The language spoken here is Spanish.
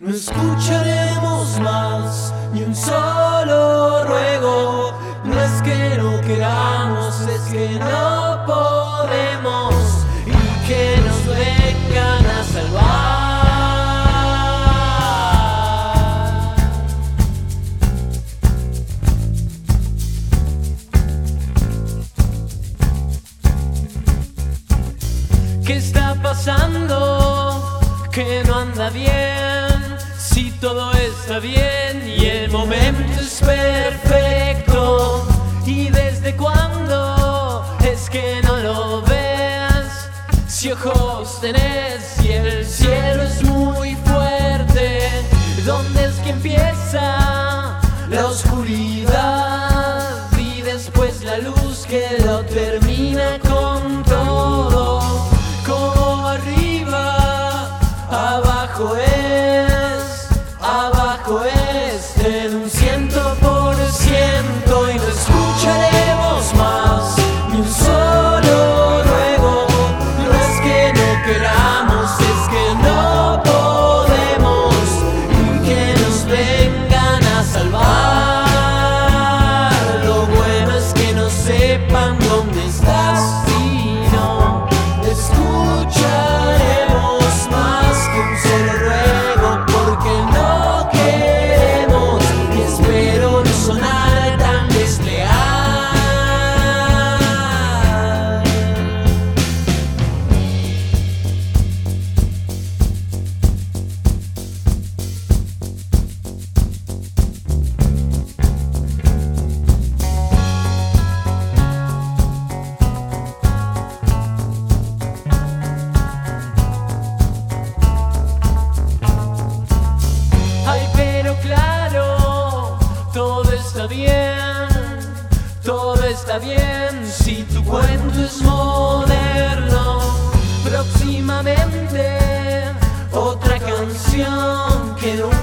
No escucharemos más ni un solo ruego. No es que no queramos, es que no podemos y que nos vengan a salvar. ¿Qué está pasando? Que no anda bien. Todo está bien y el momento es perfecto. ¿Y desde cuándo es que no lo ves? Si ojos tenés y el cielo es muy fuerte, ¿dónde es que empieza coisa. bien, todo está bien si tu cuento es moderno. Próximamente otra canción que nunca